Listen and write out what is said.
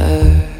her.